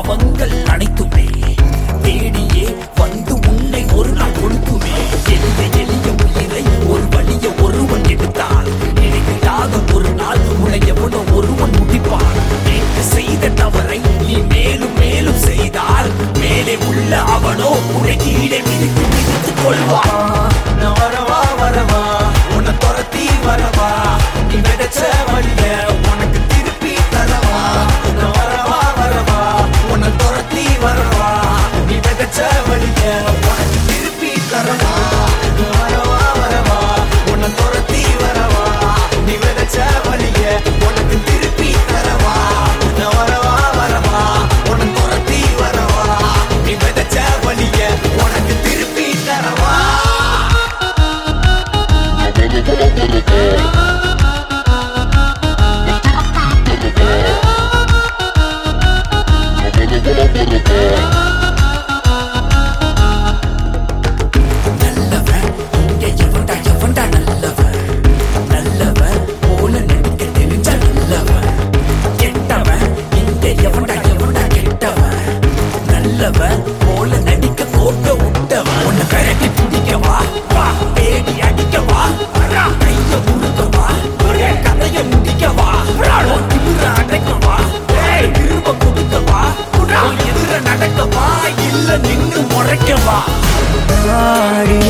அவங்கள் バー